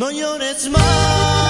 No llores más.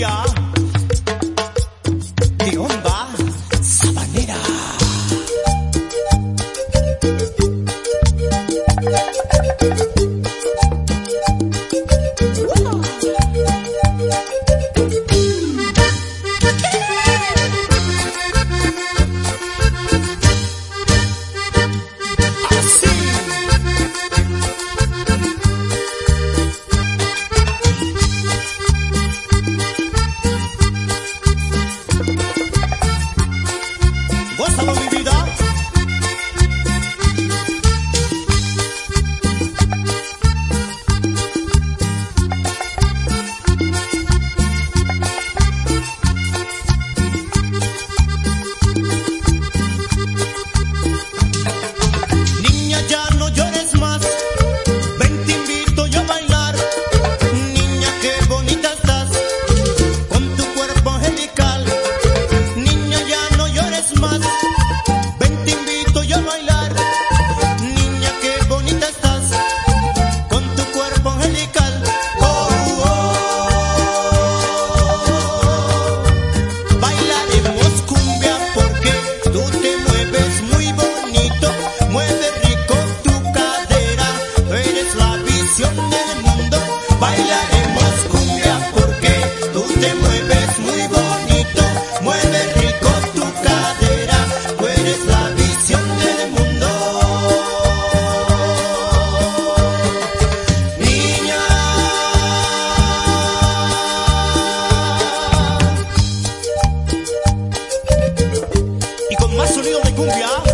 Yeah. sonido de cumbia.